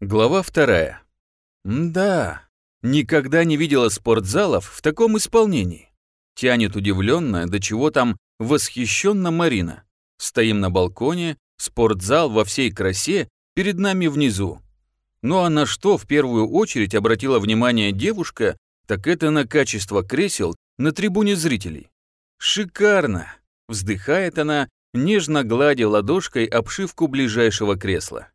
Глава вторая. Да, никогда не видела спортзалов в таком исполнении. Тянет удивленно, до чего там восхищенно Марина. Стоим на балконе, спортзал во всей красе перед нами внизу. Ну а на что в первую очередь обратила внимание девушка, так это на качество кресел на трибуне зрителей. Шикарно! Вздыхает она, нежно гладя ладошкой обшивку ближайшего кресла.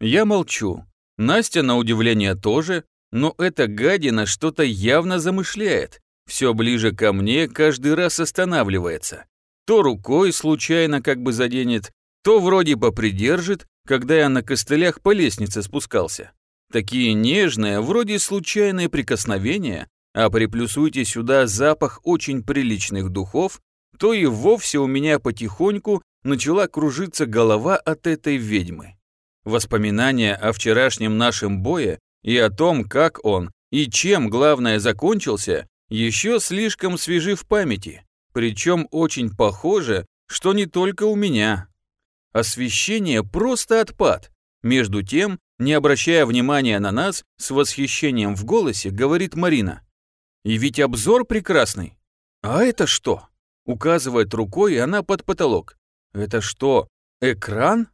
Я молчу, Настя, на удивление, тоже, но эта гадина что-то явно замышляет. Все ближе ко мне каждый раз останавливается. То рукой случайно как бы заденет, то вроде попридержит, когда я на костылях по лестнице спускался. Такие нежные, вроде случайные прикосновения, а приплюсуйте сюда запах очень приличных духов, то и вовсе у меня потихоньку начала кружиться голова от этой ведьмы. Воспоминания о вчерашнем нашем бое и о том, как он и чем, главное, закончился, еще слишком свежи в памяти, причем очень похоже, что не только у меня. Освещение просто отпад. Между тем, не обращая внимания на нас, с восхищением в голосе говорит Марина. «И ведь обзор прекрасный. А это что?» Указывает рукой она под потолок. «Это что, экран?»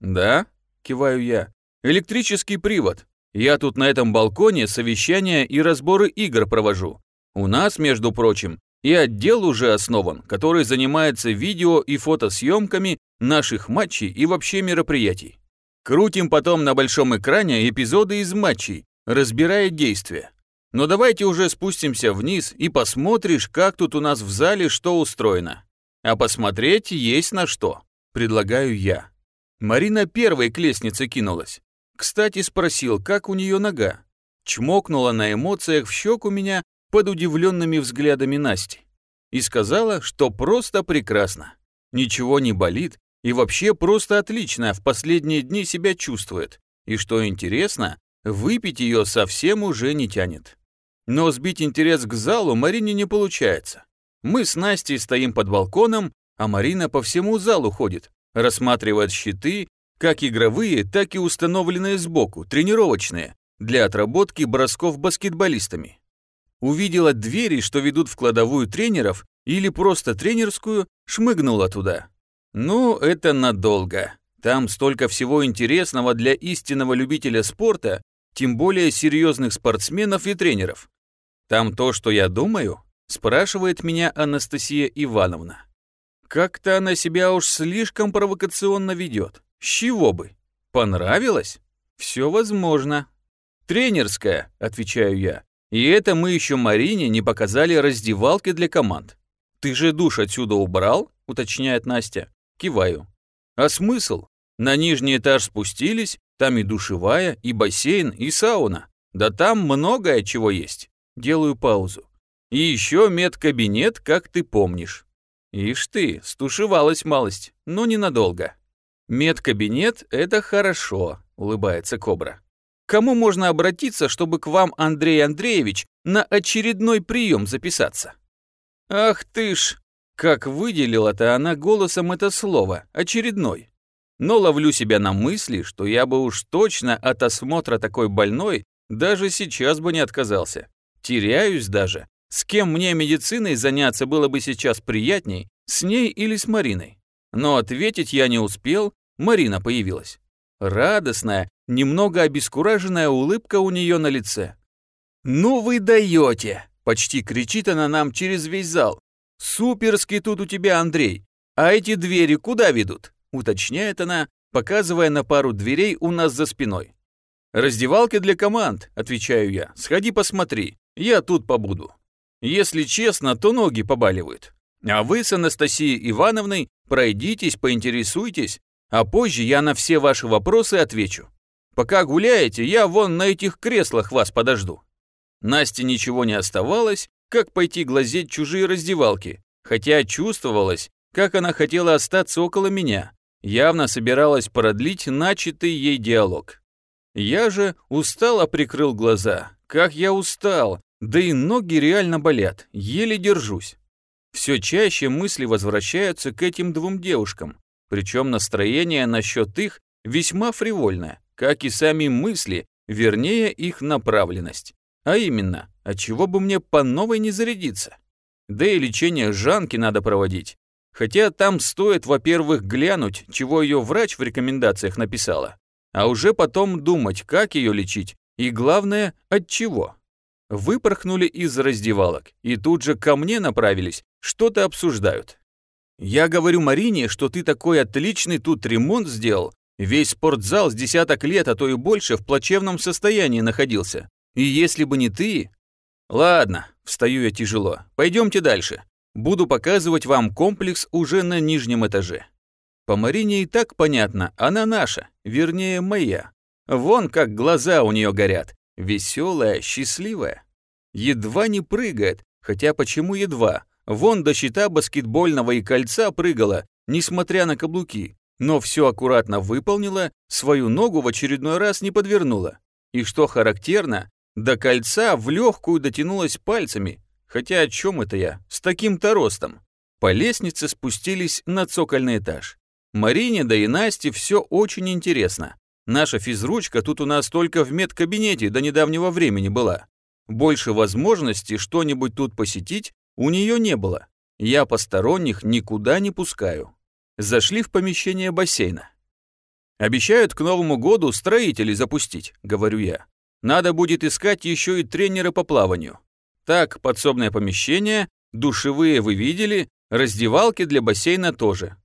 «Да», киваю я. «Электрический привод. Я тут на этом балконе совещания и разборы игр провожу. У нас, между прочим, и отдел уже основан, который занимается видео и фотосъемками наших матчей и вообще мероприятий. Крутим потом на большом экране эпизоды из матчей, разбирая действия. Но давайте уже спустимся вниз и посмотришь, как тут у нас в зале что устроено. А посмотреть есть на что, предлагаю я. Марина первой к лестнице кинулась. Кстати, спросил, как у нее нога. Чмокнула на эмоциях в щеку меня под удивленными взглядами Насти. И сказала, что просто прекрасно. Ничего не болит и вообще просто отлично в последние дни себя чувствует. И что интересно, выпить ее совсем уже не тянет. Но сбить интерес к залу Марине не получается. Мы с Настей стоим под балконом, а Марина по всему залу ходит, рассматривает щиты, как игровые, так и установленные сбоку, тренировочные, для отработки бросков баскетболистами. Увидела двери, что ведут в кладовую тренеров, или просто тренерскую, шмыгнула туда. Ну, это надолго. Там столько всего интересного для истинного любителя спорта, тем более серьезных спортсменов и тренеров. Там то, что я думаю, спрашивает меня Анастасия Ивановна. Как-то она себя уж слишком провокационно ведет. С чего бы? Понравилось? Все возможно. Тренерская, отвечаю я. И это мы еще Марине не показали раздевалки для команд. Ты же душ отсюда убрал? Уточняет Настя. Киваю. А смысл? На нижний этаж спустились, там и душевая, и бассейн, и сауна. Да там многое чего есть. Делаю паузу. И еще медкабинет, как ты помнишь. Ишь ты, стушевалась малость, но ненадолго. Медкабинет — это хорошо, улыбается Кобра. Кому можно обратиться, чтобы к вам, Андрей Андреевич, на очередной прием записаться? Ах ты ж, как выделила-то она голосом это слово, очередной. Но ловлю себя на мысли, что я бы уж точно от осмотра такой больной даже сейчас бы не отказался. Теряюсь даже, с кем мне медициной заняться было бы сейчас приятней, с ней или с Мариной? Но ответить я не успел, Марина появилась. Радостная, немного обескураженная улыбка у нее на лице. «Ну вы даете!» – почти кричит она нам через весь зал. «Суперский тут у тебя, Андрей! А эти двери куда ведут?» – уточняет она, показывая на пару дверей у нас за спиной. «Раздевалки для команд», – отвечаю я. «Сходи посмотри, я тут побуду». Если честно, то ноги побаливают. А вы с Анастасией Ивановной пройдитесь, поинтересуйтесь, а позже я на все ваши вопросы отвечу. Пока гуляете, я вон на этих креслах вас подожду». Насте ничего не оставалось, как пойти глазеть чужие раздевалки, хотя чувствовалось, как она хотела остаться около меня, явно собиралась продлить начатый ей диалог. Я же устало прикрыл глаза. Как я устал, да и ноги реально болят, еле держусь. Все чаще мысли возвращаются к этим двум девушкам, причем настроение насчет их весьма фривольное. как и сами мысли, вернее их направленность. А именно, от чего бы мне по новой не зарядиться? Да и лечение Жанки надо проводить. Хотя там стоит, во-первых, глянуть, чего ее врач в рекомендациях написала, а уже потом думать, как ее лечить, и главное, от чего. Выпорхнули из раздевалок и тут же ко мне направились, что-то обсуждают. Я говорю Марине, что ты такой отличный тут ремонт сделал, весь спортзал с десяток лет, а то и больше, в плачевном состоянии находился. И если бы не ты... Ладно, встаю я тяжело, пойдемте дальше. Буду показывать вам комплекс уже на нижнем этаже. По Марине и так понятно, она наша, вернее моя. Вон как глаза у нее горят, веселая, счастливая. Едва не прыгает, хотя почему едва? Вон до щита баскетбольного и кольца прыгала, несмотря на каблуки, но все аккуратно выполнила, свою ногу в очередной раз не подвернула. И что характерно, до кольца в легкую дотянулась пальцами, хотя о чем это я, с таким-то ростом. По лестнице спустились на цокольный этаж. Марине, да и Насте все очень интересно. Наша физручка тут у нас только в медкабинете до недавнего времени была. Больше возможности что-нибудь тут посетить у нее не было. Я посторонних никуда не пускаю. Зашли в помещение бассейна. Обещают к Новому году строителей запустить, говорю я. Надо будет искать еще и тренера по плаванию. Так, подсобное помещение, душевые вы видели, раздевалки для бассейна тоже.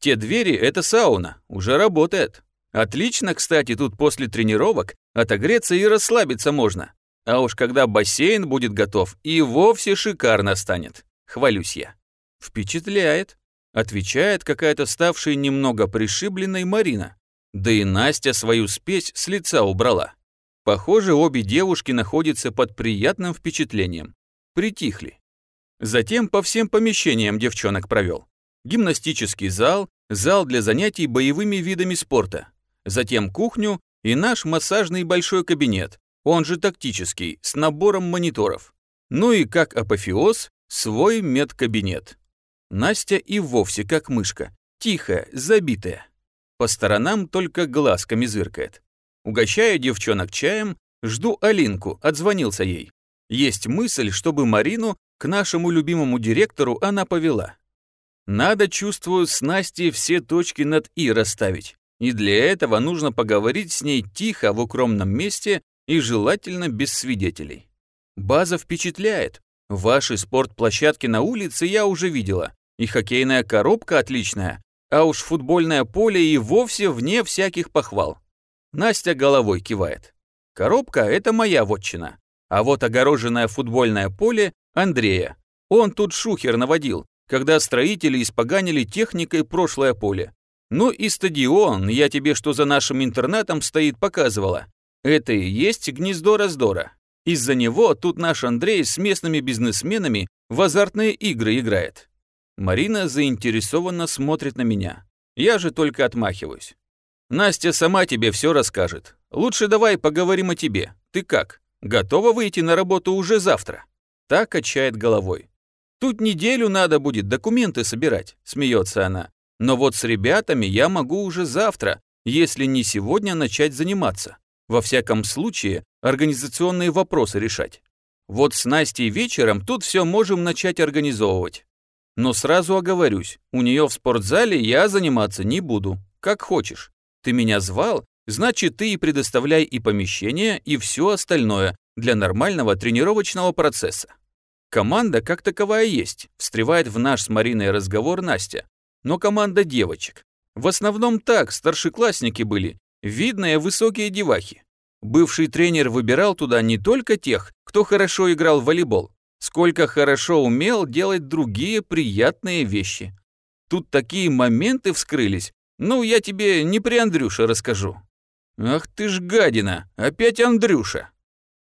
Те двери — это сауна, уже работает. Отлично, кстати, тут после тренировок отогреться и расслабиться можно. А уж когда бассейн будет готов, и вовсе шикарно станет. Хвалюсь я. Впечатляет. Отвечает какая-то ставшая немного пришибленной Марина. Да и Настя свою спесь с лица убрала. Похоже, обе девушки находятся под приятным впечатлением. Притихли. Затем по всем помещениям девчонок провел гимнастический зал, зал для занятий боевыми видами спорта, затем кухню и наш массажный большой кабинет, он же тактический, с набором мониторов. Ну и как апофеоз, свой медкабинет. Настя и вовсе как мышка, тихая, забитая. По сторонам только глазками зыркает. Угощаю девчонок чаем, жду Алинку, отзвонился ей. Есть мысль, чтобы Марину к нашему любимому директору она повела. Надо, чувствую, с Настей все точки над «и» расставить. И для этого нужно поговорить с ней тихо в укромном месте и желательно без свидетелей. База впечатляет. Ваши спортплощадки на улице я уже видела. И хоккейная коробка отличная. А уж футбольное поле и вовсе вне всяких похвал. Настя головой кивает. Коробка — это моя вотчина. А вот огороженное футбольное поле — Андрея. Он тут шухер наводил, когда строители испоганили техникой прошлое поле. Ну и стадион, я тебе что за нашим интернатом стоит показывала. Это и есть гнездо раздора. Из-за него тут наш Андрей с местными бизнесменами в азартные игры играет. Марина заинтересованно смотрит на меня. Я же только отмахиваюсь. Настя сама тебе все расскажет. Лучше давай поговорим о тебе. Ты как? Готова выйти на работу уже завтра? Так качает головой. Тут неделю надо будет документы собирать, смеется она. Но вот с ребятами я могу уже завтра, если не сегодня начать заниматься. Во всяком случае, организационные вопросы решать. Вот с Настей вечером тут все можем начать организовывать. Но сразу оговорюсь, у нее в спортзале я заниматься не буду. Как хочешь. Ты меня звал, значит, ты и предоставляй и помещение, и все остальное для нормального тренировочного процесса. Команда как таковая есть, встревает в наш с Мариной разговор Настя. Но команда девочек. В основном так, старшеклассники были, видные высокие девахи. Бывший тренер выбирал туда не только тех, кто хорошо играл в волейбол, сколько хорошо умел делать другие приятные вещи. Тут такие моменты вскрылись, ну, я тебе не при Андрюше расскажу. Ах ты ж гадина, опять Андрюша.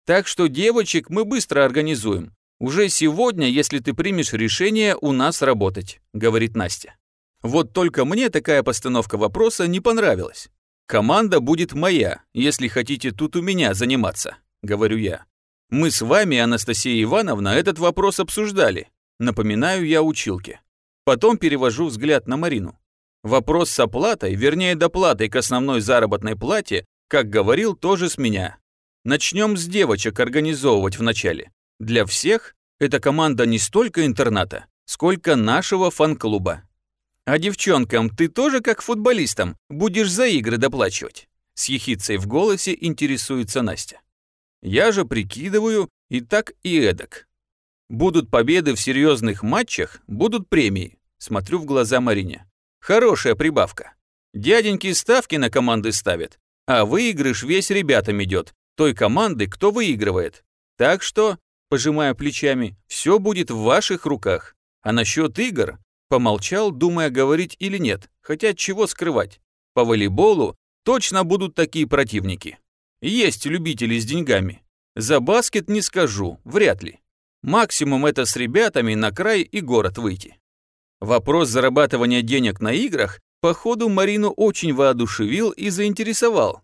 Так что девочек мы быстро организуем. «Уже сегодня, если ты примешь решение, у нас работать», — говорит Настя. Вот только мне такая постановка вопроса не понравилась. «Команда будет моя, если хотите тут у меня заниматься», — говорю я. «Мы с вами, Анастасия Ивановна, этот вопрос обсуждали», — напоминаю я училке. Потом перевожу взгляд на Марину. Вопрос с оплатой, вернее доплатой к основной заработной плате, Как говорил, тоже с меня. Начнем с девочек организовывать вначале. Для всех эта команда не столько интерната, сколько нашего фан-клуба. А девчонкам ты тоже, как футболистам, будешь за игры доплачивать? С ехицей в голосе интересуется Настя. Я же прикидываю и так, и эдак. Будут победы в серьезных матчах, будут премии. Смотрю в глаза Марине. Хорошая прибавка. Дяденьки ставки на команды ставят, а выигрыш весь ребятам идет, той команды, кто выигрывает. Так что, пожимая плечами, все будет в ваших руках. А насчет игр, помолчал, думая, говорить или нет, хотя чего скрывать. По волейболу точно будут такие противники. Есть любители с деньгами. За баскет не скажу, вряд ли. Максимум это с ребятами на край и город выйти. Вопрос зарабатывания денег на играх Походу, Марину очень воодушевил и заинтересовал.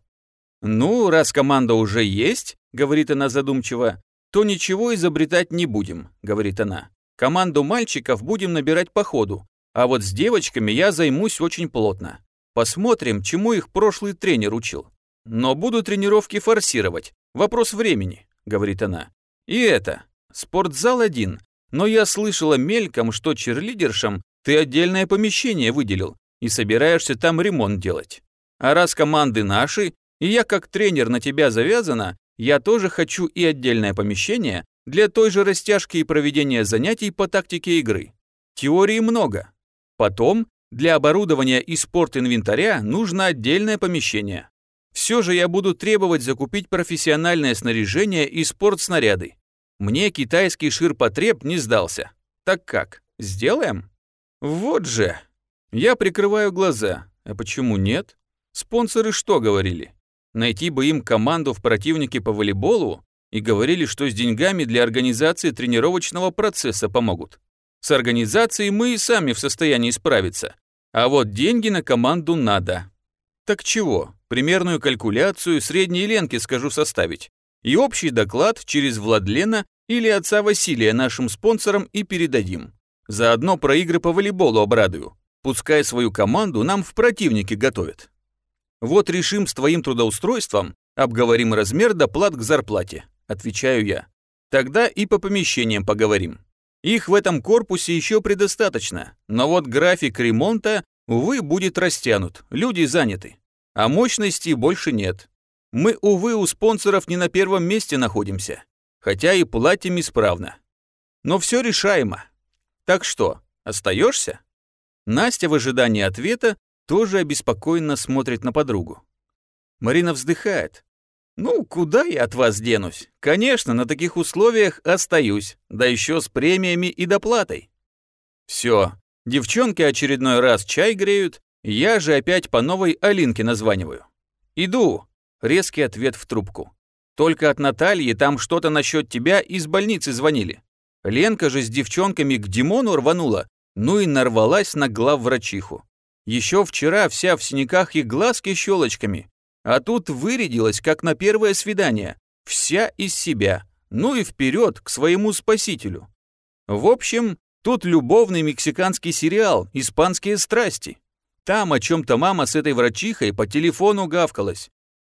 «Ну, раз команда уже есть», — говорит она задумчиво, «то ничего изобретать не будем», — говорит она. «Команду мальчиков будем набирать по ходу, а вот с девочками я займусь очень плотно. Посмотрим, чему их прошлый тренер учил. Но буду тренировки форсировать. Вопрос времени», — говорит она. «И это, спортзал один, но я слышала мельком, что черлидершам ты отдельное помещение выделил, и собираешься там ремонт делать. А раз команды наши, и я как тренер на тебя завязана, я тоже хочу и отдельное помещение для той же растяжки и проведения занятий по тактике игры. Теории много. Потом, для оборудования и спорт-инвентаря нужно отдельное помещение. Все же я буду требовать закупить профессиональное снаряжение и спортснаряды. Мне китайский ширпотреб не сдался. Так как, сделаем? Вот же, я прикрываю глаза. А почему нет? Спонсоры что говорили? Найти бы им команду в противнике по волейболу и говорили, что с деньгами для организации тренировочного процесса помогут. С организацией мы и сами в состоянии справиться. А вот деньги на команду надо. Так чего? Примерную калькуляцию средней ленки скажу составить. И общий доклад через Владлена или отца Василия нашим спонсорам и передадим. Заодно про игры по волейболу обрадую. Пускай свою команду нам в противнике готовят. Вот решим с твоим трудоустройством, обговорим размер доплат к зарплате, отвечаю я. Тогда и по помещениям поговорим. Их в этом корпусе еще предостаточно, но вот график ремонта, увы, будет растянут, люди заняты. А мощности больше нет. Мы, увы, у спонсоров не на первом месте находимся, хотя и платим исправно. Но все решаемо. Так что, остаешься? Настя в ожидании ответа тоже обеспокоенно смотрит на подругу. Марина вздыхает. «Ну, куда я от вас денусь? Конечно, на таких условиях остаюсь, да еще с премиями и доплатой». Все, девчонки очередной раз чай греют, я же опять по новой Алинке названиваю. «Иду», — резкий ответ в трубку. «Только от Натальи там что-то насчет тебя из больницы звонили. Ленка же с девчонками к Димону рванула, ну и нарвалась на главврачиху. Еще вчера вся в синяках и глазки щелочками, а тут вырядилась, как на первое свидание, вся из себя, ну и вперед к своему спасителю. В общем, тут любовный мексиканский сериал «Испанские страсти». Там о чем-то мама с этой врачихой по телефону гавкалась.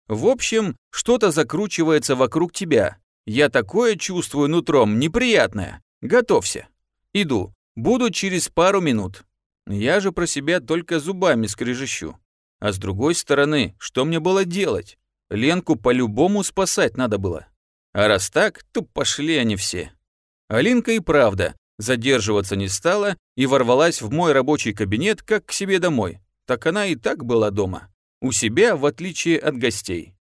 В общем, что-то закручивается вокруг тебя. Я такое чувствую нутром, неприятное. Готовься. Иду. Буду через пару минут. Я же про себя только зубами скрежещу. А с другой стороны, что мне было делать? Ленку по-любому спасать надо было. А раз так, то пошли они все. Алинка и правда задерживаться не стала и ворвалась в мой рабочий кабинет как к себе домой. Так она и так была дома. У себя, в отличие от гостей.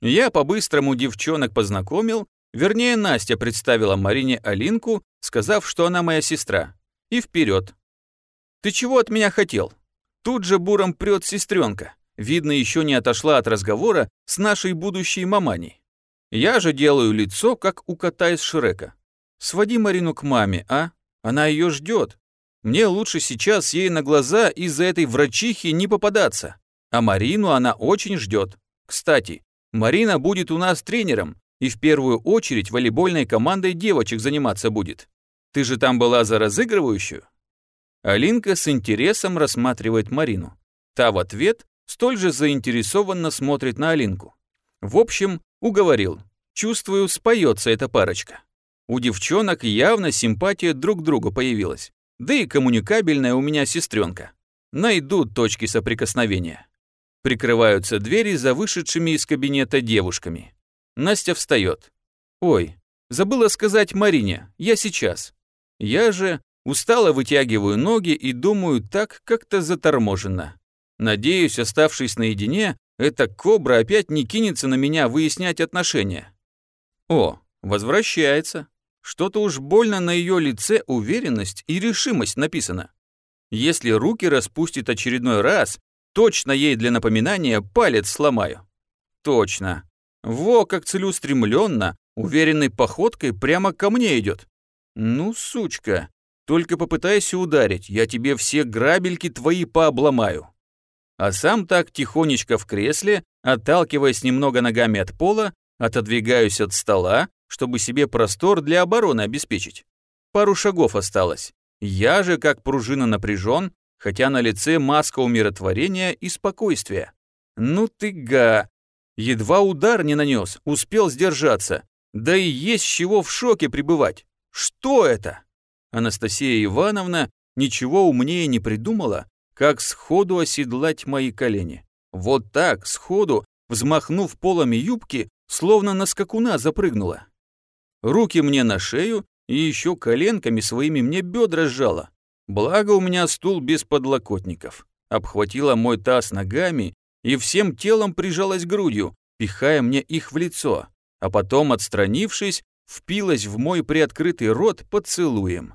Я по-быстрому девчонок познакомил, вернее, Настя представила Марине Алинку, сказав, что она моя сестра и вперед. «Ты чего от меня хотел?» Тут же буром прет сестренка. Видно, еще не отошла от разговора с нашей будущей маманей. Я же делаю лицо, как у кота из Шрека. «Своди Марину к маме, а? Она ее ждет. Мне лучше сейчас ей на глаза из-за этой врачихи не попадаться. А Марину она очень ждет. Кстати, Марина будет у нас тренером и в первую очередь волейбольной командой девочек заниматься будет. Ты же там была за разыгрывающую?» Алинка с интересом рассматривает Марину. Та в ответ столь же заинтересованно смотрит на Алинку. В общем, уговорил. Чувствую, споется эта парочка. У девчонок явно симпатия друг к другу появилась. Да и коммуникабельная у меня сестренка. Найдут точки соприкосновения. Прикрываются двери за вышедшими из кабинета девушками. Настя встает. «Ой, забыла сказать Марине, я сейчас». Я же устало вытягиваю ноги и думаю так как-то заторможенно. Надеюсь, оставшись наедине, эта кобра опять не кинется на меня выяснять отношения. О, возвращается. Что-то уж больно на ее лице уверенность и решимость написано. Если руки распустит очередной раз, точно ей для напоминания палец сломаю. Точно. Во, как целеустремленно, уверенной походкой прямо ко мне идет. Ну, сучка, только попытайся ударить, я тебе все грабельки твои пообломаю. А сам так тихонечко в кресле, отталкиваясь немного ногами от пола, отодвигаюсь от стола, чтобы себе простор для обороны обеспечить. Пару шагов осталось. Я же, как пружина, напряжен, хотя на лице маска умиротворения и спокойствия. Ну ты га! Едва удар не нанес, успел сдержаться. Да и есть чего в шоке пребывать. Что это? Анастасия Ивановна ничего умнее не придумала, как сходу оседлать мои колени. Вот так, сходу, взмахнув полами юбки, словно на скакуна запрыгнула. Руки мне на шею и еще коленками своими мне бедра сжала. Благо у меня стул без подлокотников. Обхватила мой таз ногами и всем телом прижалась грудью, пихая мне их в лицо, а потом, отстранившись, впилась в мой приоткрытый рот поцелуем.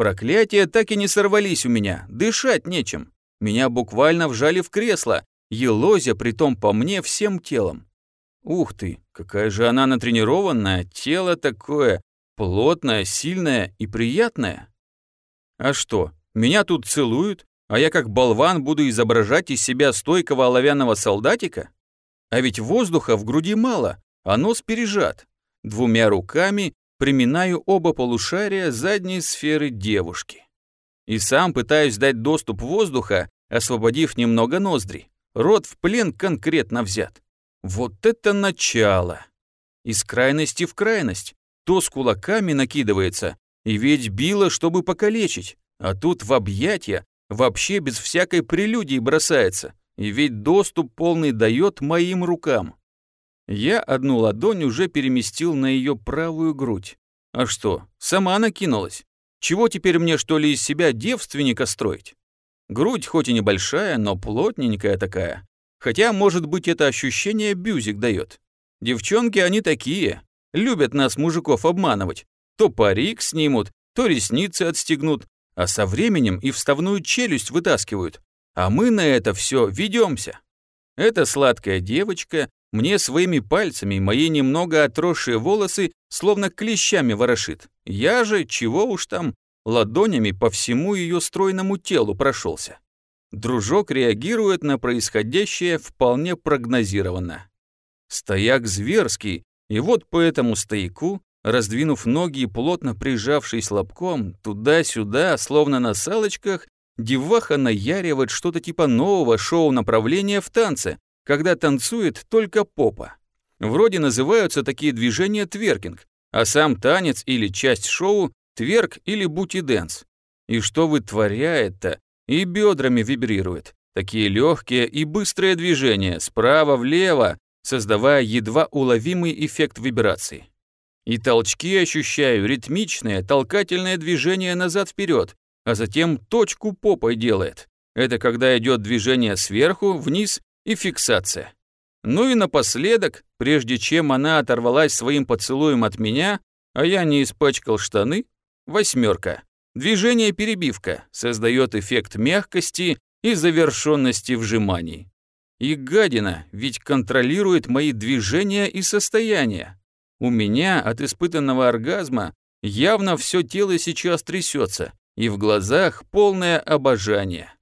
Проклятия так и не сорвались у меня, дышать нечем. Меня буквально вжали в кресло, елозя притом по мне всем телом. Ух ты, какая же она натренированная, тело такое, плотное, сильное и приятное. А что, меня тут целуют, а я как болван буду изображать из себя стойкого оловянного солдатика? А ведь воздуха в груди мало, а нос пережат. Двумя руками приминаю оба полушария задней сферы девушки. И сам пытаюсь дать доступ воздуха, освободив немного ноздри. Рот в плен конкретно взят. Вот это начало! Из крайности в крайность. То с кулаками накидывается, и ведь било, чтобы покалечить, а тут в объятия вообще без всякой прелюдии бросается, и ведь доступ полный дает моим рукам. Я одну ладонь уже переместил на ее правую грудь. А что, сама накинулась? Чего теперь мне что ли из себя девственника строить? Грудь хоть и небольшая, но плотненькая такая. Хотя, может быть, это ощущение бюзик дает. Девчонки они такие, любят нас, мужиков, обманывать. То парик снимут, то ресницы отстегнут, а со временем и вставную челюсть вытаскивают. А мы на это все ведемся. Эта сладкая девочка мне своими пальцами мои немного отросшие волосы словно клещами ворошит. Я же, чего уж там, ладонями по всему ее стройному телу прошелся. Дружок реагирует на происходящее вполне прогнозированно. Стояк зверский, и вот по этому стояку, раздвинув ноги и плотно прижавшись лобком, туда-сюда, словно на саночках, деваха наяривает что-то типа нового шоу-направления в танце, когда танцует только попа. Вроде называются такие движения тверкинг, а сам танец или часть шоу – тверк или booty dance. И что вытворяет-то, и бедрами вибрирует. Такие легкие и быстрые движения справа влево, создавая едва уловимый эффект вибрации. И толчки ощущаю, ритмичные, толкательные движения назад-вперед, а затем точку попой делает. Это когда идет движение сверху, вниз и фиксация. Ну и напоследок, прежде чем она оторвалась своим поцелуем от меня, а я не испачкал штаны, восьмерка. Движение-перебивка создает эффект мягкости и завершенности вжиманий. И гадина ведь контролирует мои движения и состояния. У меня от испытанного оргазма явно все тело сейчас трясется, и в глазах полное обожание.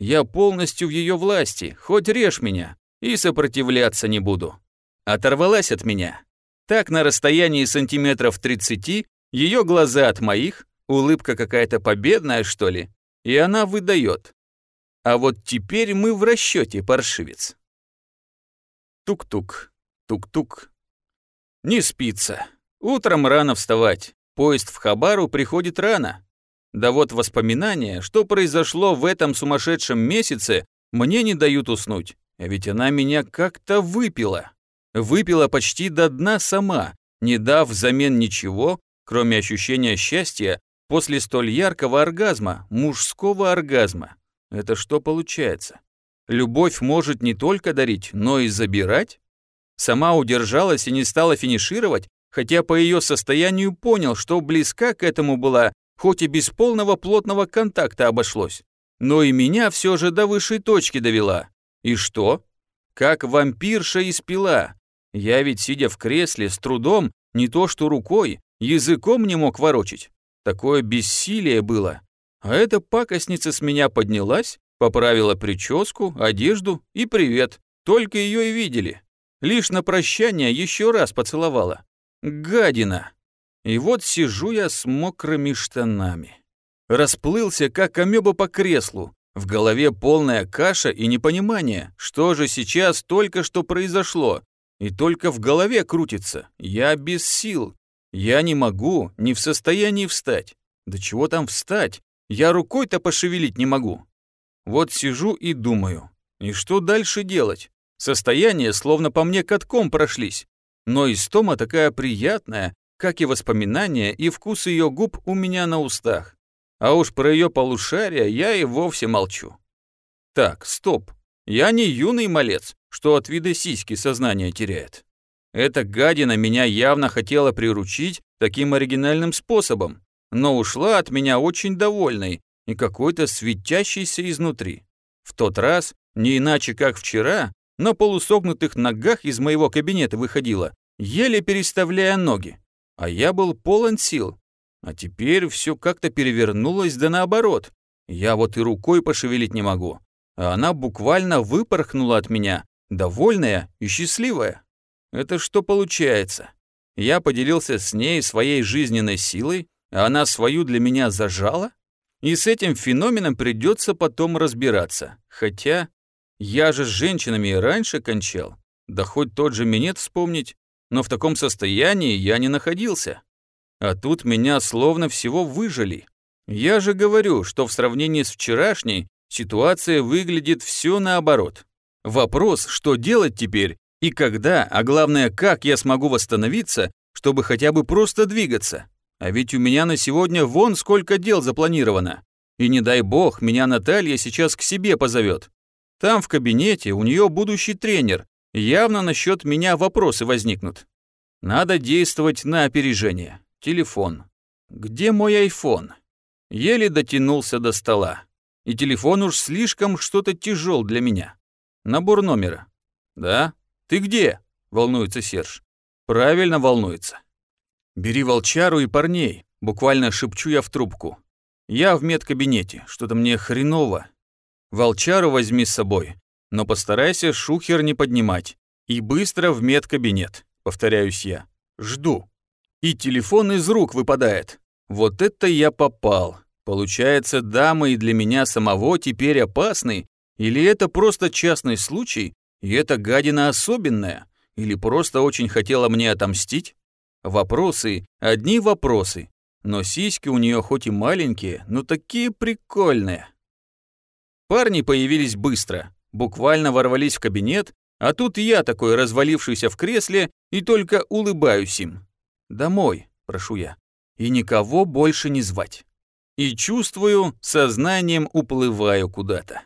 Я полностью в ее власти, хоть режь меня, и сопротивляться не буду. Оторвалась от меня. Так на расстоянии сантиметров 30 ее глаза от моих, Улыбка какая-то победная, что ли? И она выдает. А вот теперь мы в расчете, паршивец. Тук-тук. Тук-тук. Не спится. Утром рано вставать. Поезд в Хабару приходит рано. Да вот воспоминания, что произошло в этом сумасшедшем месяце, мне не дают уснуть. Ведь она меня как-то выпила. Выпила почти до дна сама, не дав взамен ничего, кроме ощущения счастья после столь яркого оргазма, мужского оргазма. Это что получается? Любовь может не только дарить, но и забирать? Сама удержалась и не стала финишировать, хотя по ее состоянию понял, что близка к этому была, хоть и без полного плотного контакта обошлось. Но и меня все же до высшей точки довела. И что? Как вампирша испила. Я ведь, сидя в кресле, с трудом, не то что рукой, языком не мог ворочить. Такое бессилие было. А эта пакостница с меня поднялась, поправила прическу, одежду и привет. Только ее и видели. Лишь на прощание еще раз поцеловала. Гадина! И вот сижу я с мокрыми штанами. Расплылся, как амеба по креслу, в голове полная каша и непонимание, что же сейчас только что произошло. И только в голове крутится. Я без сил. Я не могу, не в состоянии встать. Да чего там встать? Я рукой-то пошевелить не могу. Вот сижу и думаю. И что дальше делать? Состояние словно по мне катком прошлись. Но истома такая приятная, как и воспоминания и вкус ее губ у меня на устах. А уж про ее полушария я и вовсе молчу. Так, стоп. Я не юный малец, что от вида сиськи сознание теряет. Эта гадина меня явно хотела приручить таким оригинальным способом, но ушла от меня очень довольной и какой-то светящейся изнутри. В тот раз, не иначе как вчера, на полусогнутых ногах из моего кабинета выходила, еле переставляя ноги. А я был полон сил, а теперь все как-то перевернулось да наоборот. Я вот и рукой пошевелить не могу. А она буквально выпорхнула от меня, довольная и счастливая. Это что получается? Я поделился с ней своей жизненной силой, а она свою для меня зажала? И с этим феноменом придется потом разбираться. Хотя я же с женщинами и раньше кончал. Да хоть тот же минет вспомнить, но в таком состоянии я не находился. А тут меня словно всего выжили. Я же говорю, что в сравнении с вчерашней ситуация выглядит все наоборот. Вопрос, что делать теперь и когда, а главное, как я смогу восстановиться, чтобы хотя бы просто двигаться. А ведь у меня на сегодня вон сколько дел запланировано. И не дай бог, меня Наталья сейчас к себе позовет. Там в кабинете у нее будущий тренер. Явно насчет меня вопросы возникнут. Надо действовать на опережение. Телефон. Где мой айфон? Еле дотянулся до стола. И телефон уж слишком что-то тяжел для меня. Набор номера. Да? Ты где? Волнуется Серж. Правильно волнуется. Бери волчару и парней. Буквально шепчу я в трубку. Я в медкабинете. Что-то мне хреново. Волчару возьми с собой. Но постарайся шухер не поднимать. И быстро в медкабинет. Повторяюсь я. Жду. И телефон из рук выпадает. Вот это я попал. Получается, дама и для меня самого теперь опасны? Или это просто частный случай, и эта гадина особенная? Или просто очень хотела мне отомстить? Вопросы, одни вопросы. Но сиськи у нее хоть и маленькие, но такие прикольные. Парни появились быстро, буквально ворвались в кабинет, а тут я такой развалившийся в кресле и только улыбаюсь им. «Домой», — прошу я, — «и никого больше не звать». И чувствую, сознанием уплываю куда-то.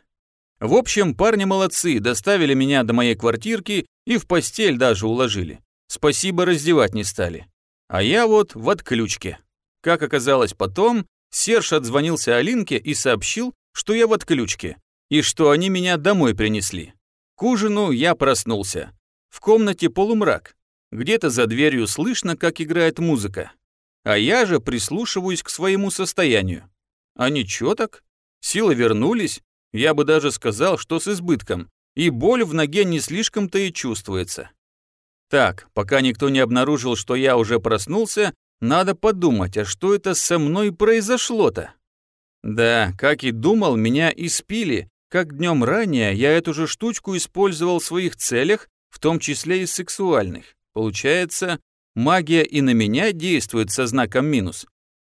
В общем, парни молодцы, доставили меня до моей квартирки и в постель даже уложили. Спасибо, раздевать не стали. А я вот в отключке. Как оказалось потом, Серж отзвонился Алинке и сообщил, что я в отключке, и что они меня домой принесли. К ужину я проснулся. В комнате полумрак, где-то за дверью слышно, как играет музыка. А я же прислушиваюсь к своему состоянию. А ничего так? Силы вернулись, я бы даже сказал, что с избытком, и боль в ноге не слишком-то и чувствуется. Так, пока никто не обнаружил, что я уже проснулся, надо подумать, а что это со мной произошло-то? Да, как и думал, меня испили, как днем ранее я эту же штучку использовал в своих целях в том числе и сексуальных. Получается, магия и на меня действует со знаком минус.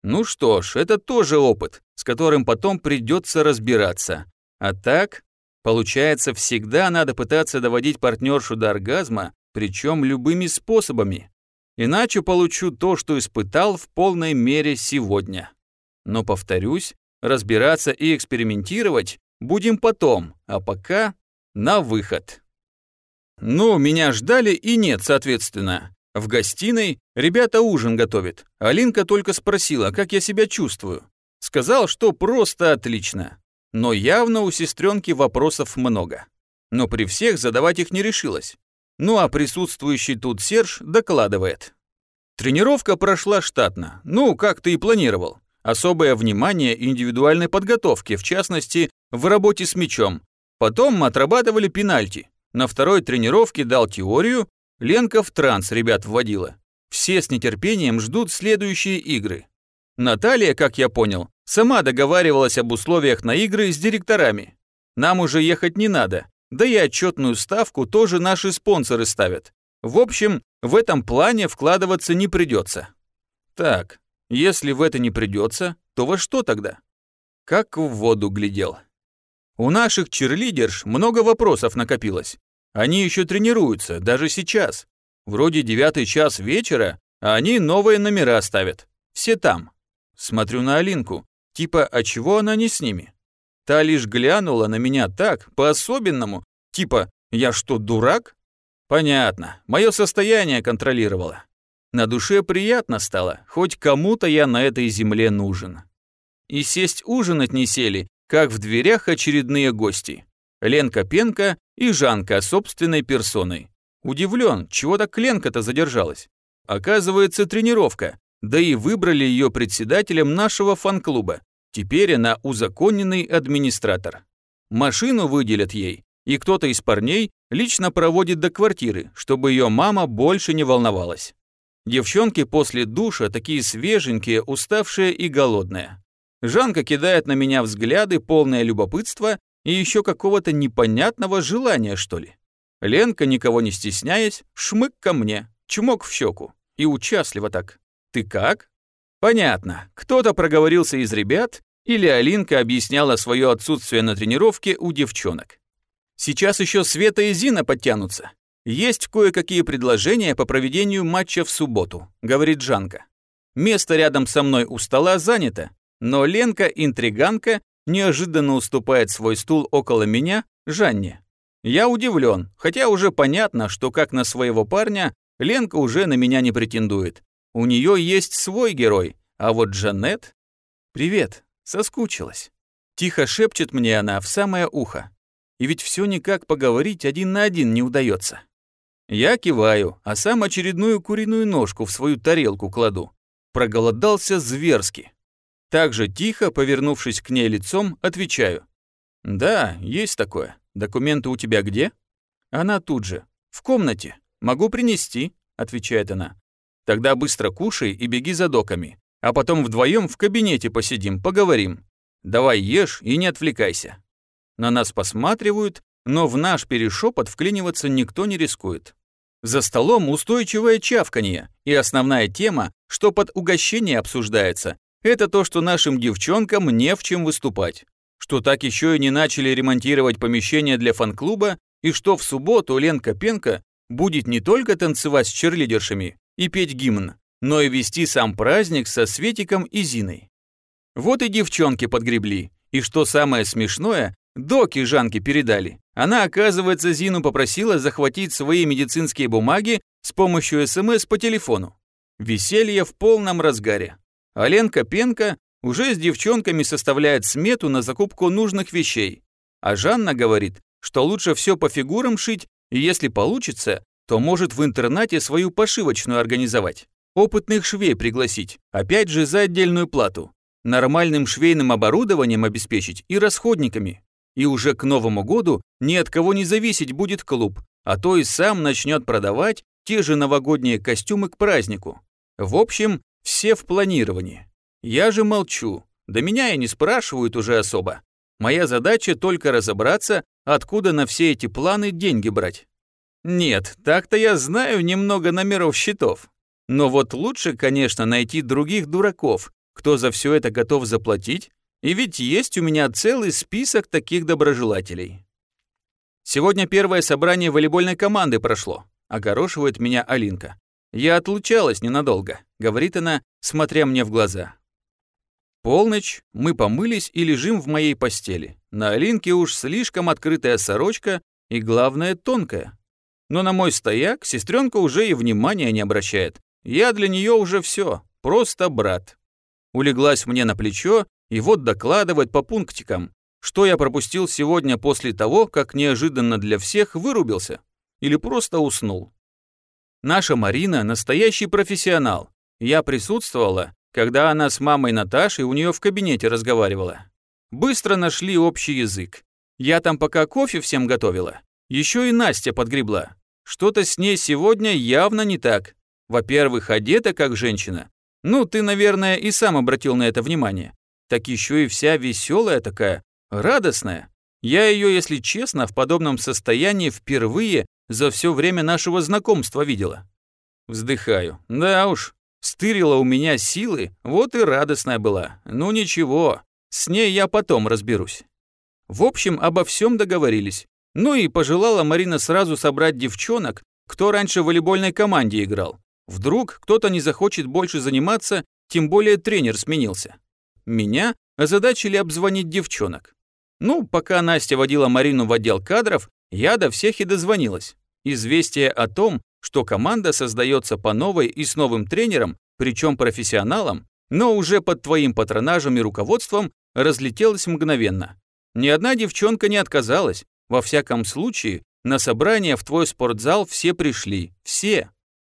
Ну что ж, это тоже опыт, с которым потом придется разбираться. А так, получается, всегда надо пытаться доводить партнершу до оргазма, причем любыми способами. Иначе получу то, что испытал в полной мере сегодня. Но, повторюсь, разбираться и экспериментировать будем потом, а пока на выход. Ну, меня ждали и нет, соответственно. В гостиной ребята ужин готовят. Алинка только спросила, как я себя чувствую. Сказал, что просто отлично. Но явно у сестренки вопросов много. Но при всех задавать их не решилась. Ну а присутствующий тут Серж докладывает. Тренировка прошла штатно, ну, как ты и планировал. Особое внимание индивидуальной подготовке, в частности, в работе с мячом. Потом отрабатывали пенальти. На второй тренировке дал теорию, Ленка в транс ребят вводила. Все с нетерпением ждут следующие игры. Наталья, как я понял, сама договаривалась об условиях на игры с директорами. Нам уже ехать не надо, да и отчетную ставку тоже наши спонсоры ставят. В общем, в этом плане вкладываться не придется. Так, если в это не придется, то во что тогда? Как в воду глядел. У наших черлидерш много вопросов накопилось. Они еще тренируются, даже сейчас. Вроде девятый час вечера, а они новые номера ставят. Все там. Смотрю на Алинку. Типа, а чего она не с ними? Та лишь глянула на меня так, по-особенному. Типа, я что, дурак? Понятно, мое состояние контролировала. На душе приятно стало, хоть кому-то я на этой земле нужен. И сесть ужинать не как в дверях очередные гости. Ленка Пенка и Жанка собственной персоной. Удивлен, чего так Ленка-то задержалась. Оказывается, тренировка, да и выбрали ее председателем нашего фан-клуба. Теперь она узаконенный администратор. Машину выделят ей, и кто-то из парней лично проводит до квартиры, чтобы ее мама больше не волновалась. Девчонки после душа такие свеженькие, уставшие и голодные. Жанка кидает на меня взгляды, полное любопытства и еще какого-то непонятного желания, что ли. Ленка, никого не стесняясь, шмык ко мне, чмок в щеку. И участливо так. «Ты как?» Понятно, кто-то проговорился из ребят, или Алинка объясняла свое отсутствие на тренировке у девчонок. Сейчас еще Света и Зина подтянутся. Есть кое-какие предложения по проведению матча в субботу, говорит Жанка. Место рядом со мной у стола занято, но Ленка, интриганка, неожиданно уступает свой стул около меня Жанне. Я удивлен, хотя уже понятно, что как на своего парня Ленка уже на меня не претендует. У нее есть свой герой, а вот Жанет... «Привет, соскучилась». Тихо шепчет мне она в самое ухо. И ведь все никак поговорить один на один не удается. Я киваю, а сам очередную куриную ножку в свою тарелку кладу. Проголодался зверски. Также тихо, повернувшись к ней лицом, отвечаю. «Да, есть такое. Документы у тебя где?» Она тут же. «В комнате. Могу принести», — отвечает она. «Тогда быстро кушай и беги за доками. А потом вдвоем в кабинете посидим, поговорим. Давай ешь и не отвлекайся». На нас посматривают, но в наш перешепот вклиниваться никто не рискует. За столом устойчивое чавканье, и основная тема, что под угощение обсуждается, это то, что нашим девчонкам не в чем выступать, что так еще и не начали ремонтировать помещение для фан-клуба, и что в субботу Ленка Пенко будет не только танцевать с черлидершами и петь гимн, но и вести сам праздник со Светиком и Зиной. Вот и девчонки подгребли, и что самое смешное, доки Жанке передали. Она, оказывается, Зину попросила захватить свои медицинские бумаги с помощью СМС по телефону. Веселье в полном разгаре. А Ленка Пенко уже с девчонками составляет смету на закупку нужных вещей. А Жанна говорит, что лучше все по фигурам шить, и если получится, то может в интернате свою пошивочную организовать. Опытных швей пригласить, опять же за отдельную плату. Нормальным швейным оборудованием обеспечить и расходниками. И уже к Новому году ни от кого не зависеть будет клуб, а то и сам начнет продавать те же новогодние костюмы к празднику. В общем, все в планировании. Я же молчу, да меня и не спрашивают уже особо. Моя задача только разобраться, откуда на все эти планы деньги брать. Нет, так-то я знаю немного номеров счетов. Но вот лучше, конечно, найти других дураков, кто за все это готов заплатить, и ведь есть у меня целый список таких доброжелателей. Сегодня первое собрание волейбольной команды прошло, огорошивает меня Алинка. Я отлучалась ненадолго, говорит она, смотря мне в глаза. Полночь, мы помылись и лежим в моей постели. На Алинке уж слишком открытая сорочка и, главное, тонкая. Но на мой стояк сестренка уже и внимания не обращает. Я для нее уже все, просто брат. Улеглась мне на плечо и вот докладывает по пунктикам, что я пропустил сегодня после того, как неожиданно для всех вырубился или просто уснул. Наша Марина – настоящий профессионал. Я присутствовала, когда она с мамой Наташей у нее в кабинете разговаривала. Быстро нашли общий язык. Я там пока кофе всем готовила. Еще и Настя подгребла. Что-то с ней сегодня явно не так. Во-первых, одета как женщина. Ну, ты, наверное, и сам обратил на это внимание. Так еще и вся веселая такая, радостная. Я ее, если честно, в подобном состоянии впервые за все время нашего знакомства видела. Вздыхаю. Да уж, стырила у меня силы, вот и радостная была. Ну ничего, с ней я потом разберусь. В общем, обо всем договорились. Ну и пожелала Марина сразу собрать девчонок, кто раньше в волейбольной команде играл. Вдруг кто-то не захочет больше заниматься, тем более тренер сменился. Меня озадачили обзвонить девчонок. Ну, пока Настя водила Марину в отдел кадров, я до всех и дозвонилась. Известие о том, что команда создается по новой и с новым тренером, причем профессионалом, но уже под твоим патронажем и руководством, разлетелось мгновенно. Ни одна девчонка не отказалась. Во всяком случае, на собрание в твой спортзал все пришли. Все.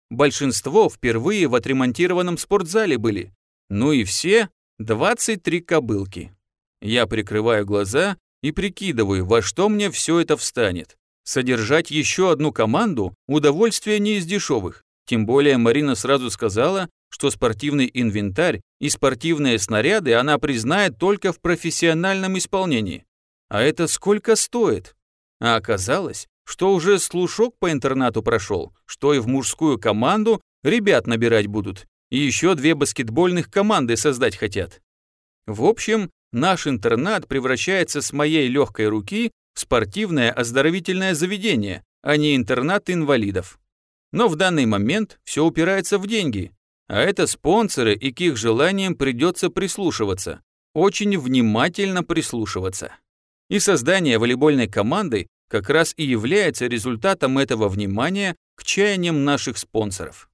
Большинство впервые в отремонтированном спортзале были. Ну и все 23 кобылки. Я прикрываю глаза и прикидываю, во что мне все это встанет. Содержать еще одну команду – удовольствие не из дешевых. Тем более Марина сразу сказала, что спортивный инвентарь и спортивные снаряды она признает только в профессиональном исполнении. А это сколько стоит? А оказалось, что уже слушок по интернату прошел, что и в мужскую команду ребят набирать будут, и еще две баскетбольных команды создать хотят. В общем, наш интернат превращается с моей легкой руки в спортивное оздоровительное заведение, а не интернат инвалидов. Но в данный момент все упирается в деньги, а это спонсоры, и к их желаниям придется прислушиваться, очень внимательно прислушиваться. И создание волейбольной команды как раз и является результатом этого внимания к чаяниям наших спонсоров.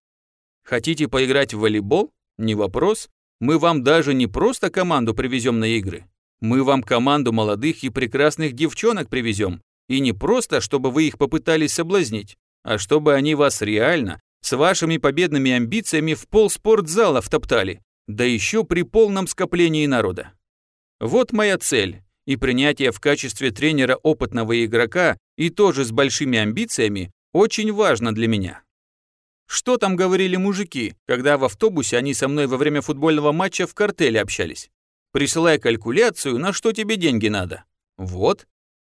Хотите поиграть в волейбол? Не вопрос. Мы вам даже не просто команду привезем на игры. Мы вам команду молодых и прекрасных девчонок привезем. И не просто, чтобы вы их попытались соблазнить, а чтобы они вас реально, с вашими победными амбициями в пол спортзала втоптали, да еще при полном скоплении народа. Вот моя цель, и принятие в качестве тренера опытного игрока и тоже с большими амбициями очень важно для меня. Что там говорили мужики, когда в автобусе они со мной во время футбольного матча в картеле общались? Присылай калькуляцию, на что тебе деньги надо. Вот.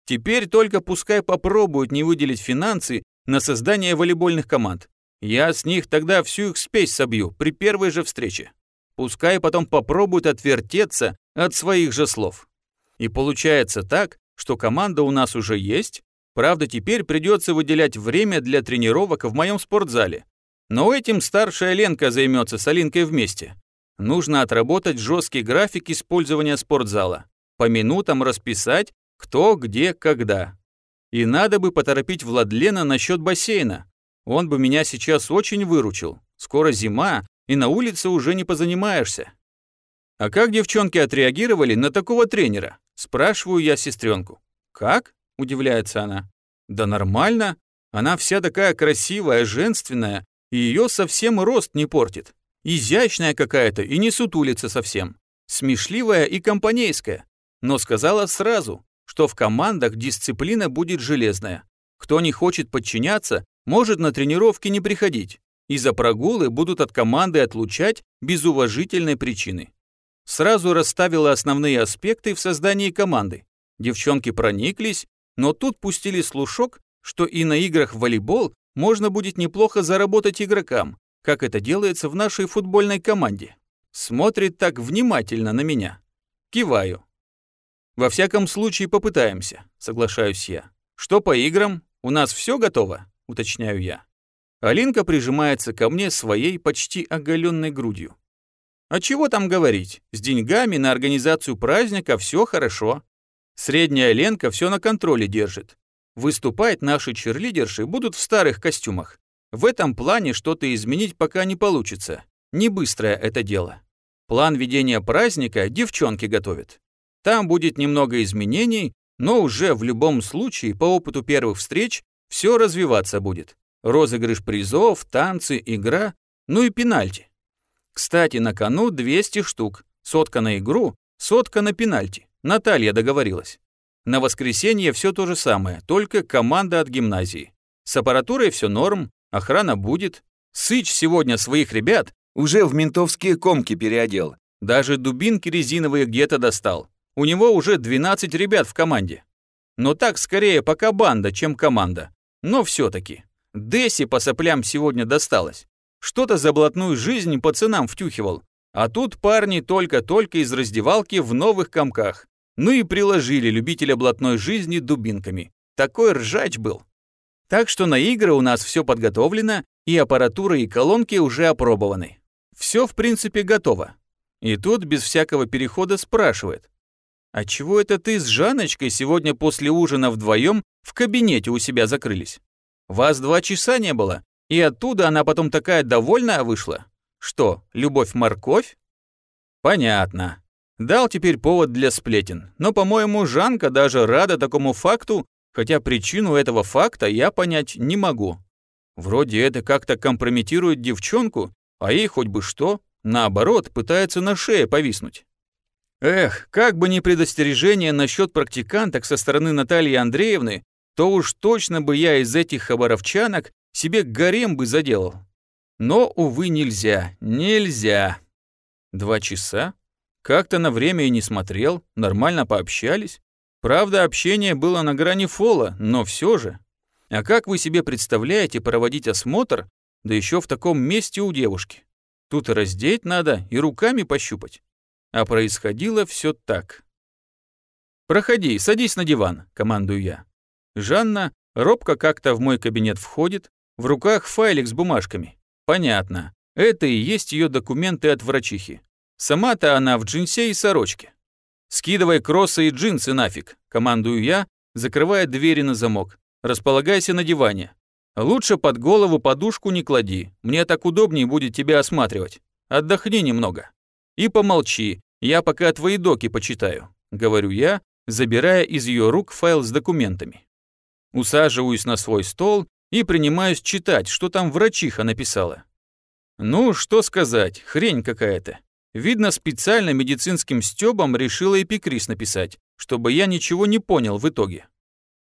Теперь только пускай попробуют не выделить финансы на создание волейбольных команд. Я с них тогда всю их спесь собью при первой же встрече. Пускай потом попробуют отвертеться от своих же слов. И получается так, что команда у нас уже есть, правда теперь придется выделять время для тренировок в моем спортзале, но этим старшая Ленка займется с Алинкой вместе. Нужно отработать жесткий график использования спортзала. По минутам расписать, кто, где, когда. И надо бы поторопить Владлена насчет бассейна. Он бы меня сейчас очень выручил. Скоро зима, и на улице уже не позанимаешься. А как девчонки отреагировали на такого тренера? Спрашиваю я сестренку. Как? Удивляется она. Да нормально. Она вся такая красивая, женственная, и ее совсем рост не портит. Изящная какая-то и не сутулится совсем. Смешливая и компанейская. Но сказала сразу, что в командах дисциплина будет железная. Кто не хочет подчиняться, может на тренировки не приходить. И за прогулы будут от команды отлучать без уважительной причины. Сразу расставила основные аспекты в создании команды. Девчонки прониклись, но тут пустили слушок, что и на играх в волейбол можно будет неплохо заработать игрокам, как это делается в нашей футбольной команде. Смотрит так внимательно на меня. Киваю. Во всяком случае попытаемся, соглашаюсь я. Что по играм? У нас все готово? Уточняю я. Алинка прижимается ко мне своей почти оголенной грудью. А чего там говорить? С деньгами на организацию праздника все хорошо. Средняя Ленка все на контроле держит. Выступать наши черлидерши будут в старых костюмах. В этом плане что-то изменить пока не получится. Не быстрое это дело. План ведения праздника девчонки готовят. Там будет немного изменений, но уже в любом случае по опыту первых встреч все развиваться будет. Розыгрыш призов, танцы, игра, ну и пенальти. Кстати, на кону 200 штук. Сотка на игру, сотка на пенальти. Наталья договорилась. На воскресенье все то же самое, только команда от гимназии. С аппаратурой все норм, охрана будет. Сыч сегодня своих ребят уже в ментовские комки переодел. Даже дубинки резиновые где-то достал. У него уже 12 ребят в команде. Но так скорее пока банда, чем команда. Но все таки Десси по соплям сегодня досталось. Что-то за блатную жизнь пацанам втюхивал. А тут парни только-только из раздевалки в новых комках. Ну и приложили любителя блатной жизни дубинками. Такой ржач был. Так что на игры у нас все подготовлено, и аппаратура и колонки уже опробованы. Все в принципе готово. И тут без всякого перехода спрашивает. «А чего это ты с Жаночкой сегодня после ужина вдвоем в кабинете у себя закрылись? Вас два часа не было, и оттуда она потом такая довольная вышла. Что, любовь-морковь?» «Понятно. Дал теперь повод для сплетен, но, по-моему, Жанка даже рада такому факту, хотя причину этого факта я понять не могу. Вроде это как-то компрометирует девчонку, а ей хоть бы что, наоборот, пытается на шее повиснуть. Эх, как бы не предостережение насчет практиканток со стороны Натальи Андреевны, то уж точно бы я из этих хабаровчанок себе гарем бы заделал. Но, увы, нельзя, нельзя. Два часа? Как-то на время и не смотрел, нормально пообщались. Правда, общение было на грани фола, но все же. А как вы себе представляете проводить осмотр, да еще в таком месте у девушки? Тут и раздеть надо, и руками пощупать. А происходило все так. «Проходи, садись на диван», — командую я. Жанна робко как-то в мой кабинет входит, в руках файлик с бумажками. Понятно, это и есть ее документы от врачихи. Сама-то она в джинсе и сорочке. «Скидывай кроссы и джинсы нафиг», — командую я, закрывая двери на замок. «Располагайся на диване. Лучше под голову подушку не клади, мне так удобнее будет тебя осматривать. Отдохни немного. И помолчи, я пока твои доки почитаю», — говорю я, забирая из ее рук файл с документами. Усаживаюсь на свой стол и принимаюсь читать, что там врачиха написала. Ну, что сказать, хрень какая-то. Видно, специально медицинским стёбом решила эпикриз написать, чтобы я ничего не понял в итоге.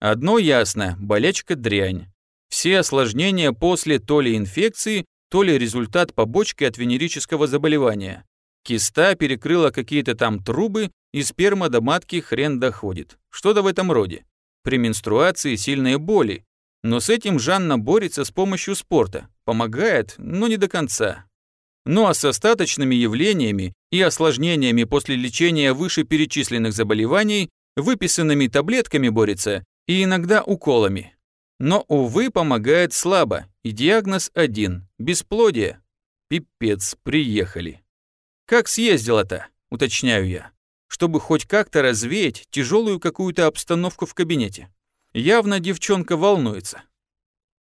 Одно ясно, болячка дрянь. Все осложнения после то ли инфекции, то ли результат побочки от венерического заболевания. Киста перекрыла какие-то там трубы, и сперма до матки хрен доходит. Что-то в этом роде. При менструации сильные боли. Но с этим Жанна борется с помощью спорта. Помогает, но не до конца. Ну а с остаточными явлениями и осложнениями после лечения вышеперечисленных заболеваний выписанными таблетками борется и иногда уколами. Но, увы, помогает слабо, и диагноз один – бесплодие. Пипец, приехали. Как съездила-то, уточняю я, чтобы хоть как-то развеять тяжелую какую-то обстановку в кабинете. Явно девчонка волнуется.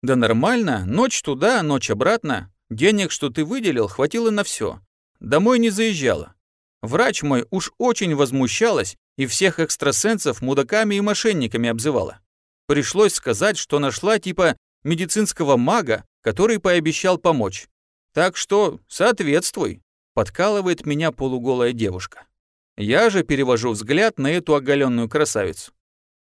Да нормально, ночь туда, ночь обратно, Денег, что ты выделил, хватило на все. Домой не заезжала. Врач мой уж очень возмущалась и всех экстрасенсов мудаками и мошенниками обзывала. Пришлось сказать, что нашла типа медицинского мага, который пообещал помочь. Так что соответствуй, подкалывает меня полуголая девушка. Я же перевожу взгляд на эту оголенную красавицу.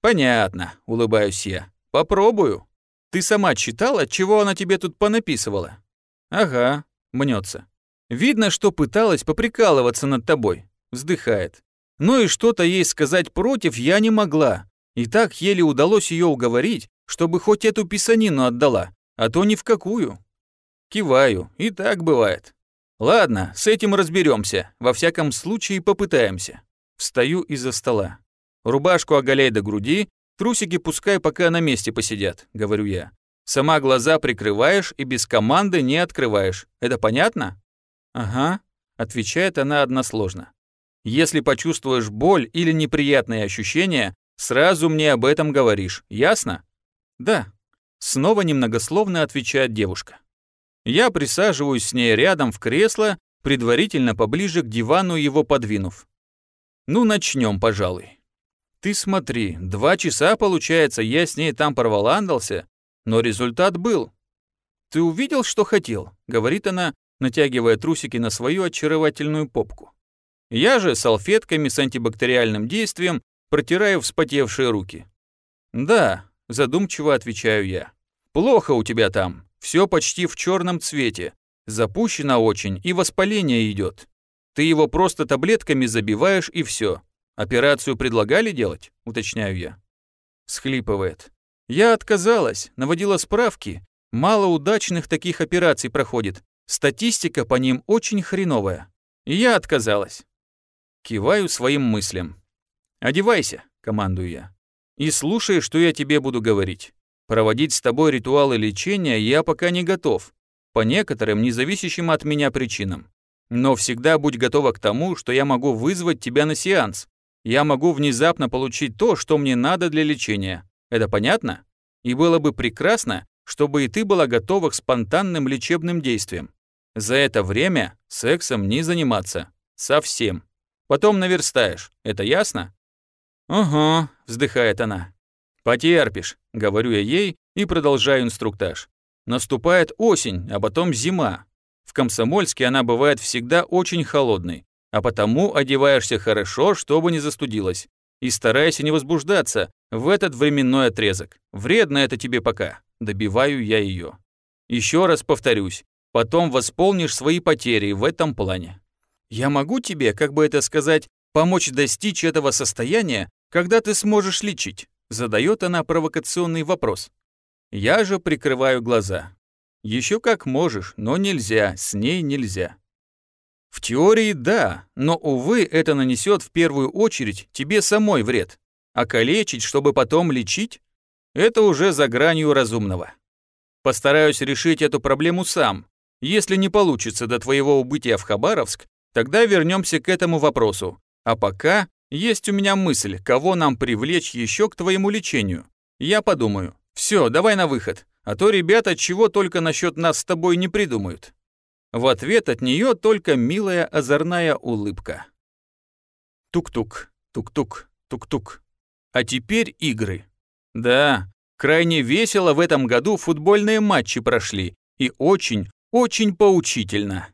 Понятно, улыбаюсь я. Попробую. Ты сама читала, чего она тебе тут понаписывала? «Ага», — мнется. «Видно, что пыталась поприкалываться над тобой», — вздыхает. «Ну и что-то ей сказать против я не могла. И так еле удалось ее уговорить, чтобы хоть эту писанину отдала, а то ни в какую. Киваю, и так бывает. Ладно, с этим разберемся. Во всяком случае попытаемся. Встаю из-за стола. Рубашку оголяй до груди, трусики пускай пока на месте посидят, говорю я. Сама глаза прикрываешь и без команды не открываешь. Это понятно? Ага, отвечает она односложно. Если почувствуешь боль или неприятные ощущения, сразу мне об этом говоришь. Ясно? Да. Снова немногословно отвечает девушка. Я присаживаюсь с ней рядом в кресло, предварительно поближе к дивану его подвинув. Ну, начнем, пожалуй. Ты смотри, два часа, получается, я с ней там порваландался, но результат был. Ты увидел, что хотел? Говорит она, натягивая трусики на свою очаровательную попку. Я же салфетками с антибактериальным действием протираю вспотевшие руки. Да, задумчиво отвечаю я. Плохо у тебя там, все почти в черном цвете, запущено очень и воспаление идет. Ты его просто таблетками забиваешь и все. Операцию предлагали делать, уточняю я. Схлипывает. Я отказалась, наводила справки. Мало удачных таких операций проходит. Статистика по ним очень хреновая. Я отказалась. Киваю своим мыслям. «Одевайся», — командую я. «И слушай, что я тебе буду говорить. Проводить с тобой ритуалы лечения я пока не готов, по некоторым независящим от меня причинам. Но всегда будь готова к тому, что я могу вызвать тебя на сеанс. Я могу внезапно получить то, что мне надо для лечения. Это понятно? И было бы прекрасно, чтобы и ты была готова к спонтанным лечебным действиям. За это время сексом не заниматься. Совсем. Потом наверстаешь. Это ясно? «Ага», — вздыхает она. «Потерпишь», — говорю я ей и продолжаю инструктаж. Наступает осень, а потом зима. В Комсомольске она бывает всегда очень холодной, а потому одеваешься хорошо, чтобы не застудилась. И старайся не возбуждаться в этот временной отрезок. Вредно это тебе пока. Добиваю я ее. Еще раз повторюсь, потом восполнишь свои потери в этом плане. Я могу тебе, как бы это сказать, помочь достичь этого состояния, когда ты сможешь лечить. Задает она провокационный вопрос. Я же прикрываю глаза. Еще как можешь, но нельзя, с ней нельзя. В теории да, но, увы, это нанесет в первую очередь тебе самой вред. А калечить, чтобы потом лечить, это уже за гранью разумного. Постараюсь решить эту проблему сам. Если не получится до твоего убытия в Хабаровск, тогда вернемся к этому вопросу. А пока есть у меня мысль, кого нам привлечь еще к твоему лечению. Я подумаю. Все, давай на выход, а то ребята чего только насчет нас с тобой не придумают. В ответ от нее только милая озорная улыбка. Тук-тук, тук-тук, тук-тук. А теперь игры. Да, крайне весело в этом году футбольные матчи прошли. И очень, очень поучительно.